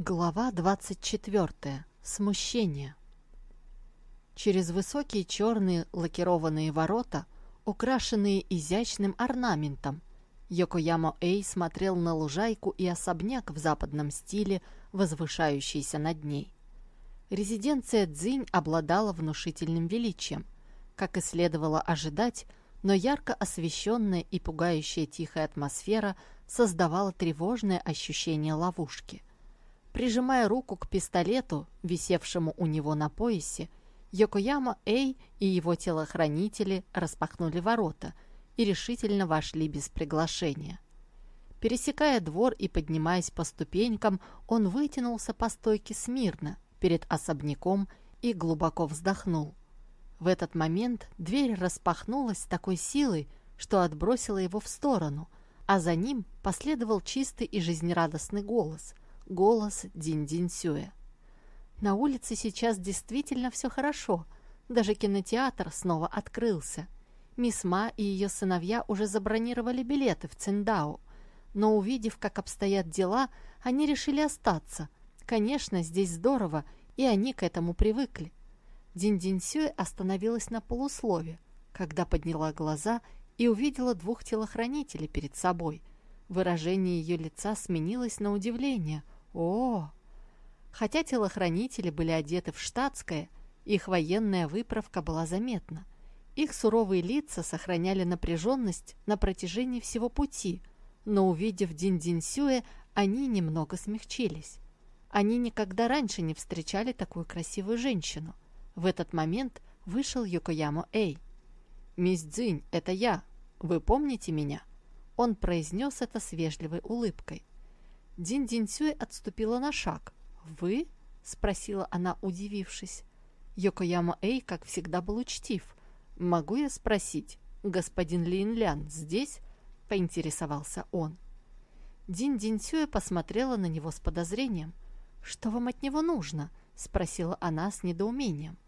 Глава 24. Смущение. Через высокие черные лакированные ворота, украшенные изящным орнаментом, Йокоямо Эй смотрел на лужайку и особняк в западном стиле, возвышающийся над ней. Резиденция Цзинь обладала внушительным величием. Как и следовало ожидать, но ярко освещенная и пугающая тихая атмосфера создавала тревожное ощущение ловушки. Прижимая руку к пистолету, висевшему у него на поясе, Йокояма Эй и его телохранители распахнули ворота и решительно вошли без приглашения. Пересекая двор и поднимаясь по ступенькам, он вытянулся по стойке смирно перед особняком и глубоко вздохнул. В этот момент дверь распахнулась с такой силой, что отбросила его в сторону, а за ним последовал чистый и жизнерадостный голос – голос Дин-Дин Сюэ. На улице сейчас действительно все хорошо. Даже кинотеатр снова открылся. Мисс Ма и ее сыновья уже забронировали билеты в Циндао. Но увидев, как обстоят дела, они решили остаться. Конечно, здесь здорово, и они к этому привыкли. Дин-Дин Сюэ остановилась на полуслове, когда подняла глаза и увидела двух телохранителей перед собой. Выражение ее лица сменилось на удивление – о! Хотя телохранители были одеты в штатское, их военная выправка была заметна. Их суровые лица сохраняли напряженность на протяжении всего пути, но увидев Дин-Дин Сюэ, они немного смягчились. Они никогда раньше не встречали такую красивую женщину. В этот момент вышел Йокоямо Эй. «Мисс Цзинь, это я. Вы помните меня?» Он произнес это с вежливой улыбкой. Дин Дин Сюэ отступила на шаг. «Вы?» — спросила она, удивившись. Йокояма Эй, как всегда, был учтив. «Могу я спросить, господин Лин Лян здесь?» — поинтересовался он. Дин Дин Сюэ посмотрела на него с подозрением. «Что вам от него нужно?» — спросила она с недоумением.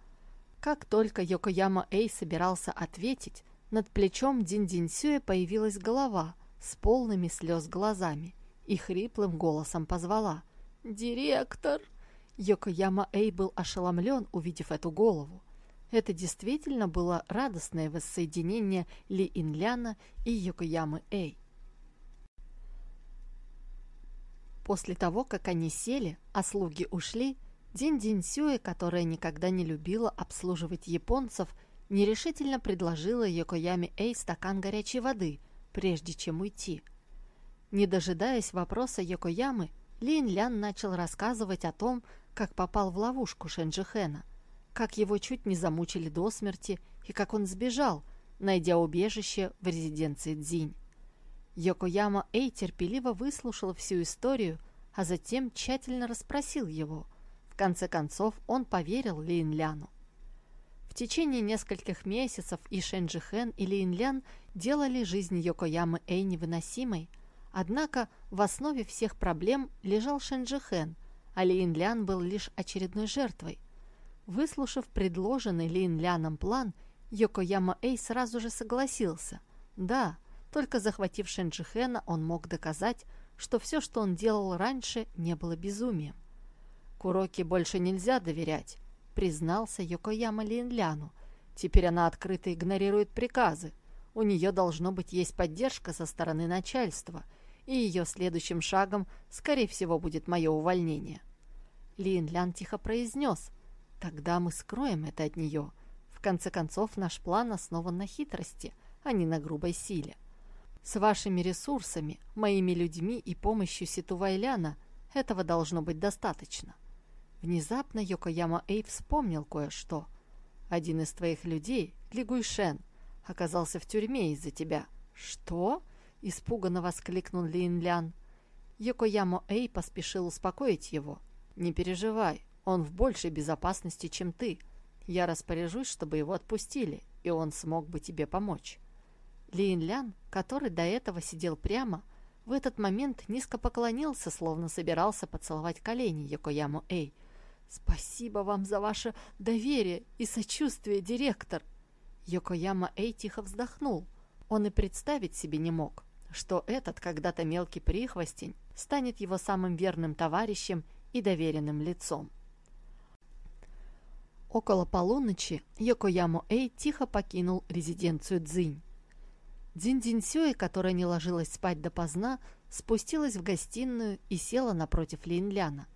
Как только Йокояма Эй собирался ответить, над плечом Дин Дин Сюэ появилась голова с полными слез глазами и хриплым голосом позвала «Директор!». Йокояма Эй был ошеломлен, увидев эту голову. Это действительно было радостное воссоединение Ли Инляна и Йокоямы Эй. После того, как они сели, а слуги ушли, Дин Дин Сюэ, которая никогда не любила обслуживать японцев, нерешительно предложила Йокояме Эй стакан горячей воды, прежде чем уйти – не дожидаясь вопроса Йокоямы, Лин Лян начал рассказывать о том, как попал в ловушку Шенджихена, как его чуть не замучили до смерти и как он сбежал, найдя убежище в резиденции Дзинь. Йокояма Эй терпеливо выслушал всю историю, а затем тщательно расспросил его. В конце концов, он поверил Лин Ляну. В течение нескольких месяцев и Шенджихен, и Лин Лян делали жизнь Йокоямы Эй невыносимой, Однако в основе всех проблем лежал Шенджихен, а Лин Лян был лишь очередной жертвой. Выслушав предложенный Лин Ляном план, Йокояма Эй сразу же согласился. Да, только захватив Шенджихена, он мог доказать, что все, что он делал раньше, не было безумием. «Куроки больше нельзя доверять», — признался Йокояма Лин Ляну. «Теперь она открыто игнорирует приказы. У нее должно быть есть поддержка со стороны начальства — и ее следующим шагом, скорее всего, будет мое увольнение. Лин Лян тихо произнес, «Тогда мы скроем это от нее. В конце концов, наш план основан на хитрости, а не на грубой силе. С вашими ресурсами, моими людьми и помощью Ситувайляна этого должно быть достаточно». Внезапно Йокояма Эй вспомнил кое-что. «Один из твоих людей, Ли Гуйшен, оказался в тюрьме из-за тебя». «Что?» — испуганно воскликнул Лин Лян. Йокоямо Эй поспешил успокоить его. «Не переживай, он в большей безопасности, чем ты. Я распоряжусь, чтобы его отпустили, и он смог бы тебе помочь». Лин Лян, который до этого сидел прямо, в этот момент низко поклонился, словно собирался поцеловать колени Йокояму Эй. «Спасибо вам за ваше доверие и сочувствие, директор!» Йокояма Эй тихо вздохнул. Он и представить себе не мог, что этот когда-то мелкий прихвостень станет его самым верным товарищем и доверенным лицом. Около полуночи Йокоямо Эй тихо покинул резиденцию Цзинь. Дзинь Дзинь Сюэ, которая не ложилась спать допоздна, спустилась в гостиную и села напротив Линляна.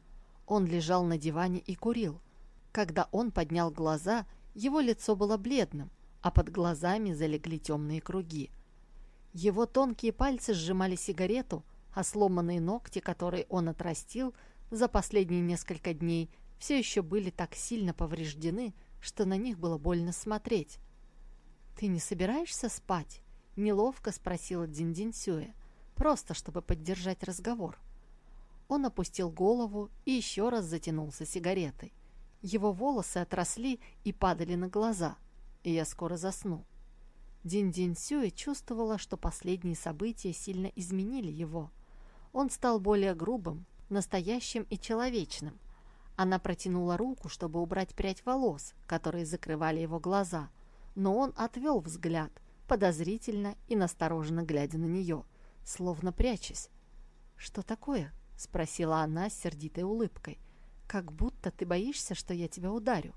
Он лежал на диване и курил. Когда он поднял глаза, его лицо было бледным, а под глазами залегли темные круги. Его тонкие пальцы сжимали сигарету, а сломанные ногти, которые он отрастил за последние несколько дней, все еще были так сильно повреждены, что на них было больно смотреть. «Ты не собираешься спать?» — неловко спросила Дзиндин Сюэ, просто чтобы поддержать разговор. Он опустил голову и еще раз затянулся сигаретой. Его волосы отросли и падали на глаза, и я скоро засну. Дин-Дин Сюэ чувствовала, что последние события сильно изменили его. Он стал более грубым, настоящим и человечным, она протянула руку, чтобы убрать прядь волос, которые закрывали его глаза, но он отвел взгляд, подозрительно и настороженно глядя на нее, словно прячась. «Что такое?» — спросила она с сердитой улыбкой. «Как будто ты боишься, что я тебя ударю».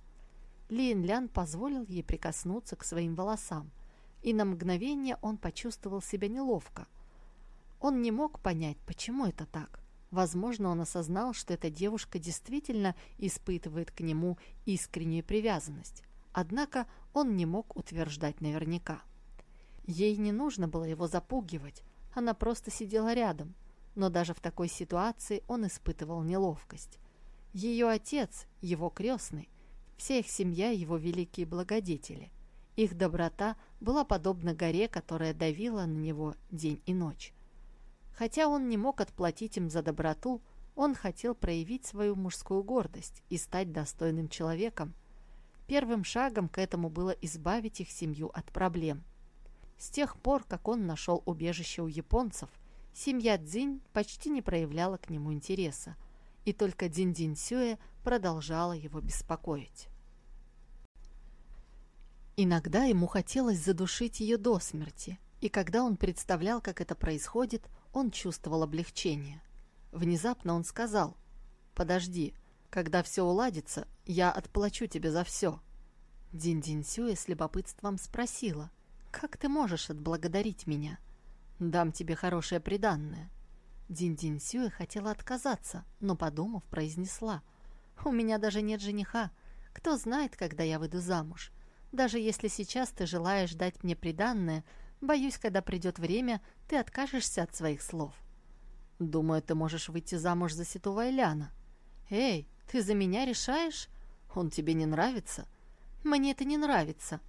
Лин Лян позволил ей прикоснуться к своим волосам, и на мгновение он почувствовал себя неловко. Он не мог понять, почему это так. Возможно, он осознал, что эта девушка действительно испытывает к нему искреннюю привязанность. Однако он не мог утверждать наверняка. Ей не нужно было его запугивать, она просто сидела рядом. Но даже в такой ситуации он испытывал неловкость. Ее отец, его крестный, вся их семья его великие благодетели. Их доброта была подобна горе, которая давила на него день и ночь. Хотя он не мог отплатить им за доброту, он хотел проявить свою мужскую гордость и стать достойным человеком. Первым шагом к этому было избавить их семью от проблем. С тех пор, как он нашел убежище у японцев, семья Цзинь почти не проявляла к нему интереса, и только Дин Дин Сюэ продолжала его беспокоить. Иногда ему хотелось задушить ее до смерти, и когда он представлял, как это происходит, он чувствовал облегчение. Внезапно он сказал, «Подожди, когда все уладится, я отплачу тебе за все». Дин-Дин Сюэ с любопытством спросила, «Как ты можешь отблагодарить меня? Дам тебе хорошее приданное». Дин-Дин Сюэ хотела отказаться, но, подумав, произнесла, «У меня даже нет жениха. Кто знает, когда я выйду замуж? Даже если сейчас ты желаешь дать мне приданное, Боюсь, когда придет время, ты откажешься от своих слов. Думаю, ты можешь выйти замуж за Ситу Вайляна. Эй, ты за меня решаешь? Он тебе не нравится? Мне это не нравится.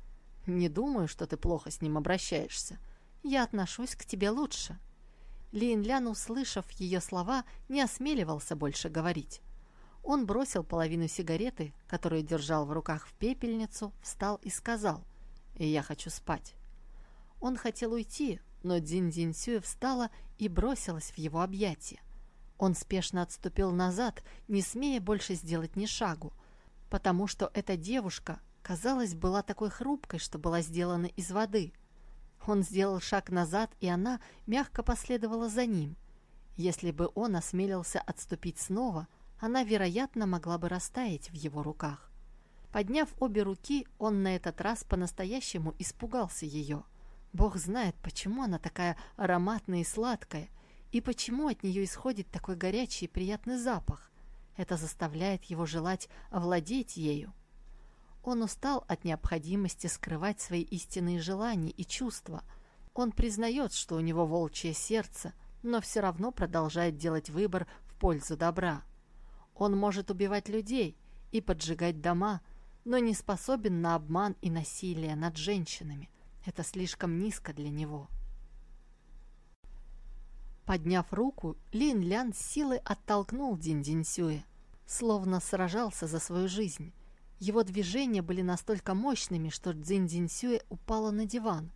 Не думаю, что ты плохо с ним обращаешься. Я отношусь к тебе лучше. Лин Лян, услышав ее слова, не осмеливался больше говорить. Он бросил половину сигареты, которую держал в руках в пепельницу, встал и сказал, «Я хочу спать». Он хотел уйти, но Дин-Дин Сюэ встала и бросилась в его объятия. Он спешно отступил назад, не смея больше сделать ни шагу, потому что эта девушка, казалось, была такой хрупкой, что была сделана из воды. Он сделал шаг назад, и она мягко последовала за ним. Если бы он осмелился отступить снова, она, вероятно, могла бы растаять в его руках. Подняв обе руки, он на этот раз по-настоящему испугался ее – Бог знает, почему она такая ароматная и сладкая, и почему от нее исходит такой горячий и приятный запах. Это заставляет его желать овладеть ею. Он устал от необходимости скрывать свои истинные желания и чувства. Он признает, что у него волчье сердце, но все равно продолжает делать выбор в пользу добра. Он может убивать людей и поджигать дома, но не способен на обман и насилие над женщинами – это слишком низко для него. Подняв руку, Лин Лян с силой оттолкнул Дин Дин Сюэ, словно сражался за свою жизнь. Его движения были настолько мощными, что Цзинь Дин Сюэ упала на диван.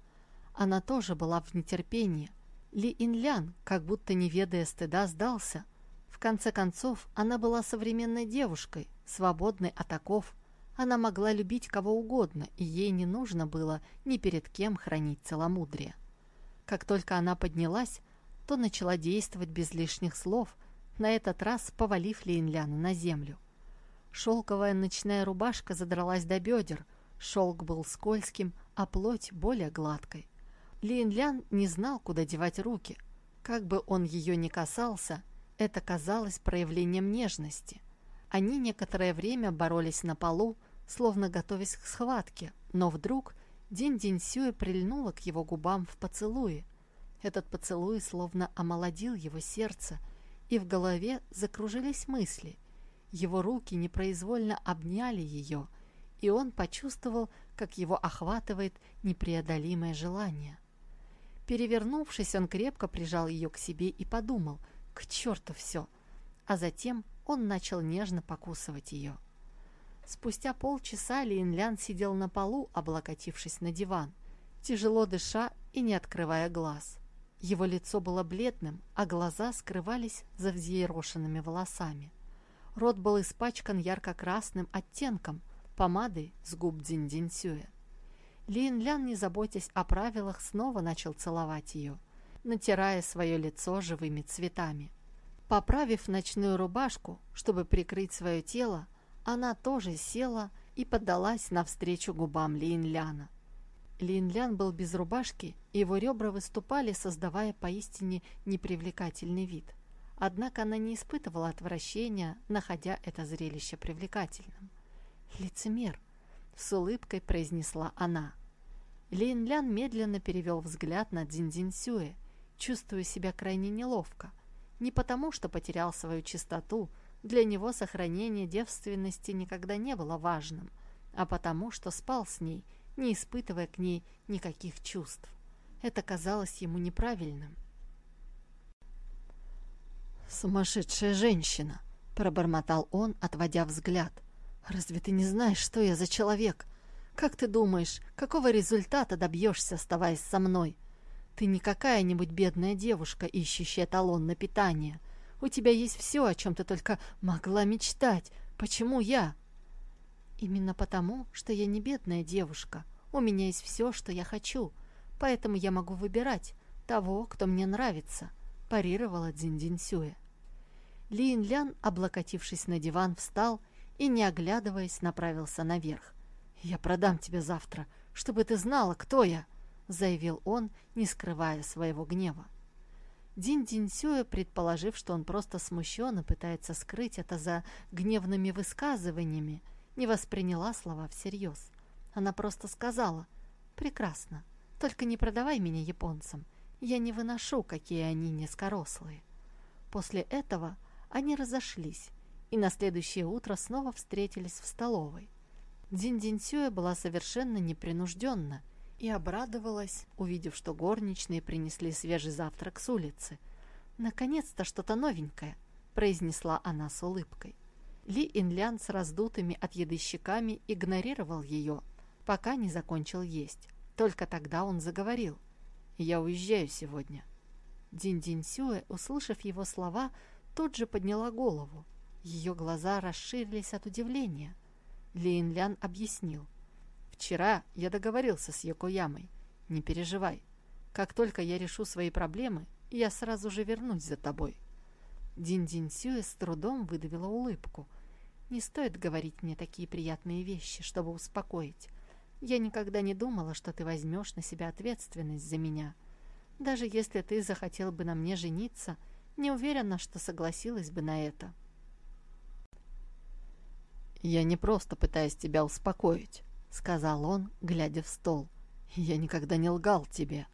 Она тоже была в нетерпении. Ли Инлян, как будто не ведая стыда, сдался. В конце концов, она была современной девушкой, свободной от оков, она могла любить кого угодно, и ей не нужно было ни перед кем хранить целомудрие. Как только она поднялась, то начала действовать без лишних слов, на этот раз повалив Линляна на землю. Шелковая ночная рубашка задралась до бедер, шелк был скользким, а плоть более гладкой. Линлян не знал, куда девать руки. Как бы он ее ни касался, это казалось проявлением нежности. Они некоторое время боролись на полу, словно готовясь к схватке, но вдруг Дин Дин Сюэ прильнула к его губам в поцелуе. Этот поцелуй словно омолодил его сердце, и в голове закружились мысли. Его руки непроизвольно обняли ее, и он почувствовал, как его охватывает непреодолимое желание. Перевернувшись, он крепко прижал ее к себе и подумал, к черту все, а затем он начал нежно покусывать ее. Спустя полчаса Линлян сидел на полу, облокотившись на диван, тяжело дыша и не открывая глаз. Его лицо было бледным, а глаза скрывались за взъерошенными волосами. Рот был испачкан ярко-красным оттенком, помадой с губ Дзинь-Динь-Сюэ. Лин Лян, не заботясь о правилах, снова начал целовать ее, натирая свое лицо живыми цветами. Поправив ночную рубашку, чтобы прикрыть свое тело, она тоже села и поддалась навстречу губам Лин Ляна. Лин Лян был без рубашки, и его ребра выступали, создавая поистине непривлекательный вид – Однако она не испытывала отвращения, находя это зрелище привлекательным. «Лицемер!» — с улыбкой произнесла она. Лин Лян медленно перевел взгляд на Дзинь Сюэ, чувствуя себя крайне неловко. Не потому, что потерял свою чистоту, для него сохранение девственности никогда не было важным, а потому, что спал с ней, не испытывая к ней никаких чувств. Это казалось ему неправильным. «Сумасшедшая женщина!» — пробормотал он, отводя взгляд. «Разве ты не знаешь, что я за человек? Как ты думаешь, какого результата добьешься, оставаясь со мной? Ты не какая-нибудь бедная девушка, ищущая талон на питание. У тебя есть все, о чем ты только могла мечтать. Почему я?» «Именно потому, что я не бедная девушка. У меня есть все, что я хочу, поэтому я могу выбирать того, кто мне нравится», — парировала Дзинь Сюэ. Лин Лян, облокотившись на диван, встал и, не оглядываясь, направился наверх. «Я продам тебя завтра, чтобы ты знала, кто я!» — заявил он, не скрывая своего гнева. Дин Дин предположив, что он просто смущен и пытается скрыть это за гневными высказываниями, не восприняла слова всерьез. Она просто сказала «Прекрасно, только не продавай меня японцам, я не выношу, какие они низкорослые». После этого они разошлись и на следующее утро снова встретились в столовой. Дзинь Сюэ была совершенно непринужденна и обрадовалась, увидев, что горничные принесли свежий завтрак с улицы. «Наконец-то что-то новенькое», — произнесла она с улыбкой. Ли Инлян с раздутыми от еды щеками игнорировал ее, пока не закончил есть. Только тогда он заговорил. «Я уезжаю сегодня». Дин-Дин Сюэ, услышав его слова, тут же подняла голову. Ее глаза расширились от удивления. Лин Лян объяснил. «Вчера я договорился с Йокоямой. Не переживай. Как только я решу свои проблемы, я сразу же вернусь за тобой». Дин Дин Сюэ с трудом выдавила улыбку. «Не стоит говорить мне такие приятные вещи, чтобы успокоить. Я никогда не думала, что ты возьмешь на себя ответственность за меня. Даже если ты захотел бы на мне жениться — не уверена, что согласилась бы на это. «Я не просто пытаюсь тебя успокоить», — сказал он, глядя в стол. «Я никогда не лгал тебе».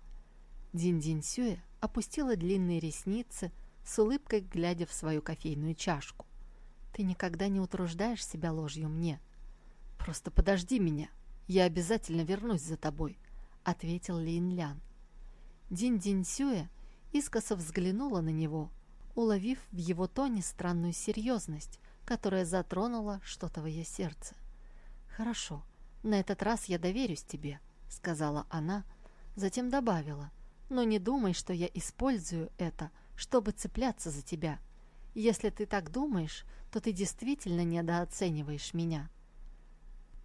Дин-Дин Сюэ опустила длинные ресницы, с улыбкой глядя в свою кофейную чашку. «Ты никогда не утруждаешь себя ложью мне. Просто подожди меня, я обязательно вернусь за тобой», — ответил Лин Лян. Дин-Дин Сюэ искоса взглянула на него, уловив в его тоне странную серьезность, которая затронула что-то в ее сердце. «Хорошо, на этот раз я доверюсь тебе», — сказала она, затем добавила, «но не думай, что я использую это, чтобы цепляться за тебя. Если ты так думаешь, то ты действительно недооцениваешь меня».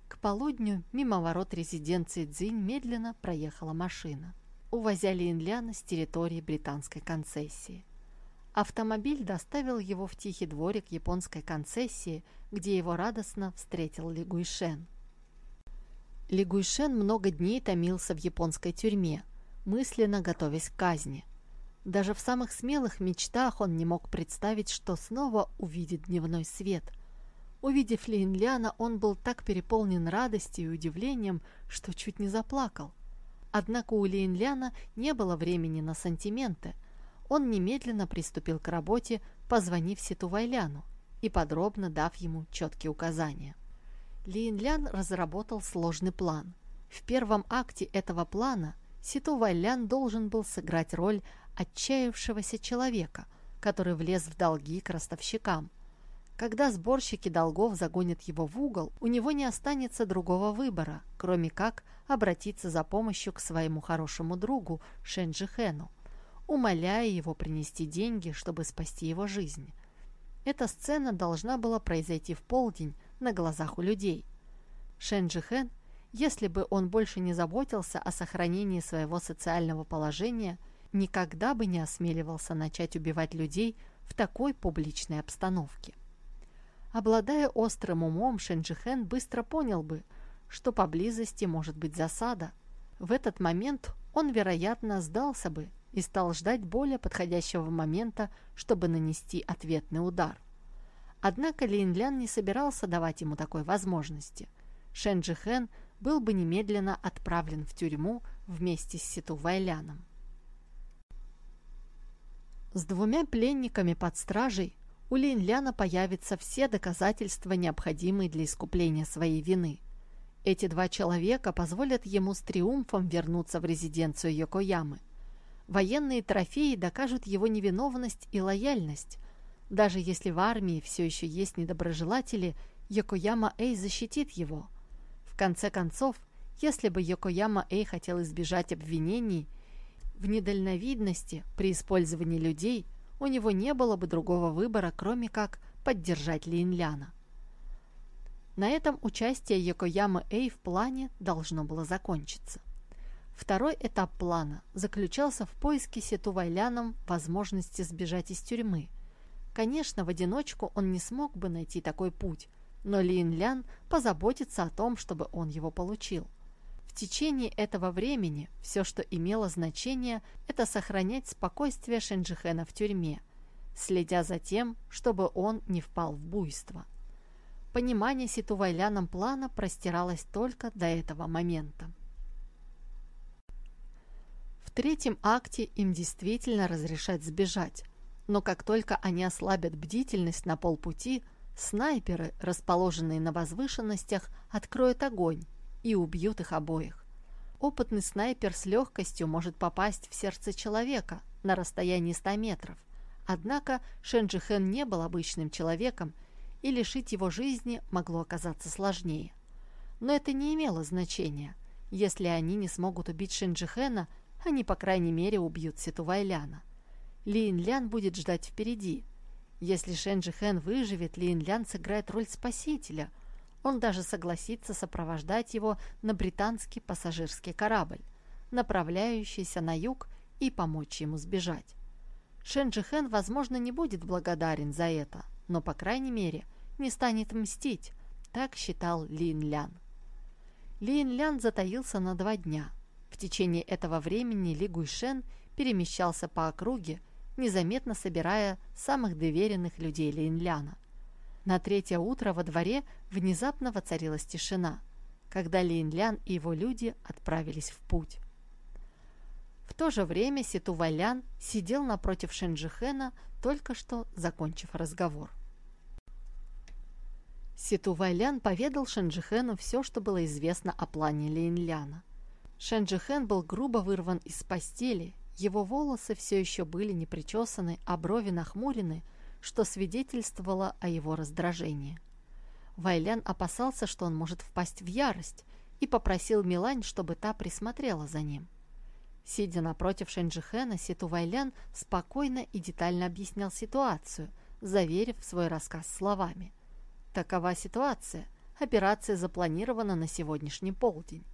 К полудню мимо ворот резиденции Цзинь медленно проехала машина увозя Линляна с территории британской концессии. Автомобиль доставил его в тихий дворик японской концессии, где его радостно встретил Ли Гуйшен. Ли Гуйшен много дней томился в японской тюрьме, мысленно готовясь к казни. Даже в самых смелых мечтах он не мог представить, что снова увидит дневной свет. Увидев Линляна, он был так переполнен радостью и удивлением, что чуть не заплакал. Однако у Линляна не было времени на сантименты. Он немедленно приступил к работе, позвонив Ситу Вайляну и подробно дав ему четкие указания. Линлян разработал сложный план. В первом акте этого плана Ситу Вайлян должен был сыграть роль отчаявшегося человека, который влез в долги к ростовщикам. Когда сборщики долгов загонят его в угол, у него не останется другого выбора, кроме как обратиться за помощью к своему хорошему другу Шенджи Хэну, умоляя его принести деньги, чтобы спасти его жизнь. Эта сцена должна была произойти в полдень на глазах у людей. Шенджи Хэн, если бы он больше не заботился о сохранении своего социального положения – никогда бы не осмеливался начать убивать людей в такой публичной обстановке. Обладая острым умом, Шенджихен быстро понял бы, что поблизости может быть засада. В этот момент он, вероятно, сдался бы и стал ждать более подходящего момента, чтобы нанести ответный удар. Однако Линлян не собирался давать ему такой возможности. Шенджихен был бы немедленно отправлен в тюрьму вместе с Ситу Вайляном. С двумя пленниками под стражей у Линляна появятся все доказательства, необходимые для искупления своей вины. Эти два человека позволят ему с триумфом вернуться в резиденцию Йокоямы. Военные трофеи докажут его невиновность и лояльность. Даже если в армии все еще есть недоброжелатели, Йокояма Эй защитит его. В конце концов, если бы Йокояма Эй хотел избежать обвинений – в недальновидности при использовании людей у него не было бы другого выбора, кроме как поддержать Линляна. На этом участие Якоямы Эй в плане должно было закончиться. Второй этап плана заключался в поиске Сету Вайляном возможности сбежать из тюрьмы. Конечно, в одиночку он не смог бы найти такой путь, но Лин Лян позаботится о том, чтобы он его получил. В течение этого времени все, что имело значение, это сохранять спокойствие Шенджихена в тюрьме, следя за тем, чтобы он не впал в буйство. Понимание Ситувайляном плана простиралось только до этого момента. В третьем акте им действительно разрешать сбежать, но как только они ослабят бдительность на полпути, снайперы, расположенные на возвышенностях, откроют огонь, и убьют их обоих. Опытный снайпер с легкостью может попасть в сердце человека на расстоянии 100 метров. Однако Шенджи Хэн не был обычным человеком, и лишить его жизни могло оказаться сложнее. Но это не имело значения. Если они не смогут убить Шенджи Хэна, они, по крайней мере, убьют Ситу Вайляна. Лин Лян будет ждать впереди. Если Шенджи Хэн выживет, Лин Лян сыграет роль спасителя – он даже согласится сопровождать его на британский пассажирский корабль, направляющийся на юг, и помочь ему сбежать. Шенджихен, возможно, не будет благодарен за это, но, по крайней мере, не станет мстить, так считал Лин Лян. Лин Лян затаился на два дня. В течение этого времени Ли Гуйшен перемещался по округе, незаметно собирая самых доверенных людей Лин Ляна. На третье утро во дворе внезапно воцарилась тишина, когда Линлян и его люди отправились в путь. В то же время Ситу Валян сидел напротив Шенджихена, только что закончив разговор. Ситу Вайлян поведал Шенджихену все, что было известно о плане Линляна. Шенджихен был грубо вырван из постели, его волосы все еще были не причесаны, а брови нахмурены, что свидетельствовало о его раздражении. Вайлян опасался, что он может впасть в ярость, и попросил Милань, чтобы та присмотрела за ним. Сидя напротив Шенджихена, Ситу Вайлян спокойно и детально объяснял ситуацию, заверив свой рассказ словами. «Такова ситуация. Операция запланирована на сегодняшний полдень».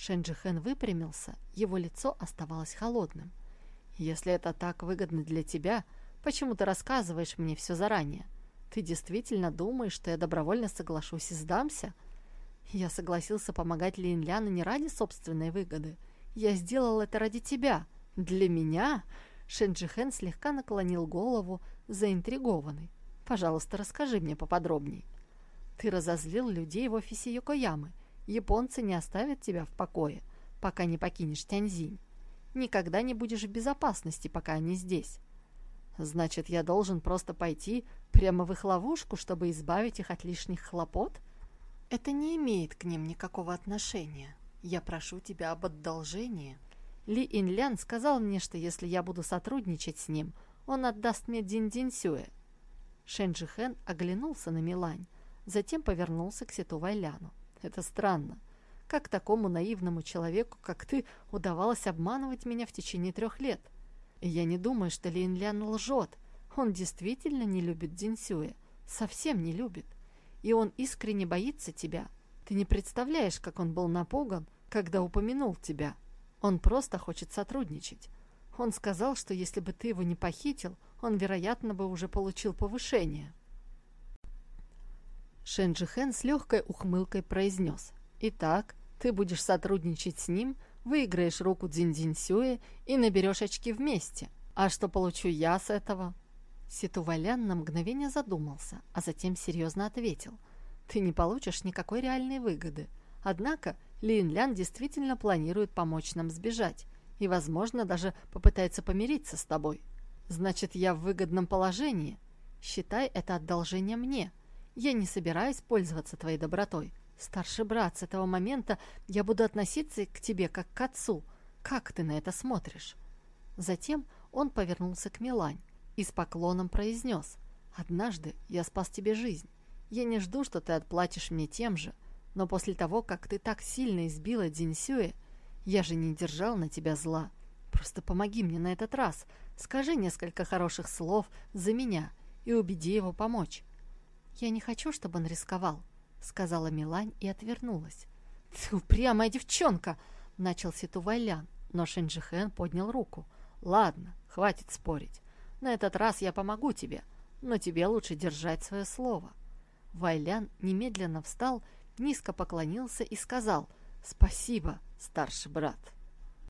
Шенджихен выпрямился, его лицо оставалось холодным. «Если это так выгодно для тебя, Почему ты рассказываешь мне все заранее? Ты действительно думаешь, что я добровольно соглашусь и сдамся?» Я согласился помогать Линляну не ради собственной выгоды. Я сделал это ради тебя. Для меня? Шенджихен слегка наклонил голову, заинтригованный. Пожалуйста, расскажи мне поподробней. Ты разозлил людей в офисе Йокоямы. Японцы не оставят тебя в покое, пока не покинешь Тяньзинь. Никогда не будешь в безопасности, пока они здесь. Значит, я должен просто пойти прямо в их ловушку, чтобы избавить их от лишних хлопот? Это не имеет к ним никакого отношения. Я прошу тебя об одолжении. Ли Инлян сказал мне, что если я буду сотрудничать с ним, он отдаст мне Дин Сюэ. Шэн Джихэн оглянулся на Милань, затем повернулся к Ситу Вайляну. Это странно. Как такому наивному человеку, как ты, удавалось обманывать меня в течение трех лет? И я не думаю, что Ли Инлян лжет. Он действительно не любит Динсюэ. Совсем не любит и он искренне боится тебя. Ты не представляешь, как он был напуган, когда упомянул тебя. Он просто хочет сотрудничать. Он сказал, что если бы ты его не похитил, он, вероятно, бы уже получил повышение. Шенджи Хэн с легкой ухмылкой произнес. «Итак, ты будешь сотрудничать с ним, выиграешь руку Дзинь-Дзинь Сюэ и наберешь очки вместе. А что получу я с этого?» Ситувалян на мгновение задумался, а затем серьезно ответил. «Ты не получишь никакой реальной выгоды. Однако Лин Лян действительно планирует помочь нам сбежать и, возможно, даже попытается помириться с тобой. Значит, я в выгодном положении. Считай это одолжение мне. Я не собираюсь пользоваться твоей добротой. Старший брат, с этого момента я буду относиться к тебе как к отцу. Как ты на это смотришь?» Затем он повернулся к Милань и с поклоном произнес «Однажды я спас тебе жизнь. Я не жду, что ты отплатишь мне тем же, но после того, как ты так сильно избила Дзиньсюэ, я же не держал на тебя зла. Просто помоги мне на этот раз, скажи несколько хороших слов за меня и убеди его помочь». «Я не хочу, чтобы он рисковал», — сказала Милань и отвернулась. «Ты упрямая девчонка!» — начал Ситу Вайлян, но Шенджихен поднял руку. «Ладно, хватит спорить. На этот раз я помогу тебе, но тебе лучше держать свое слово». Вайлян немедленно встал, низко поклонился и сказал «Спасибо, старший брат».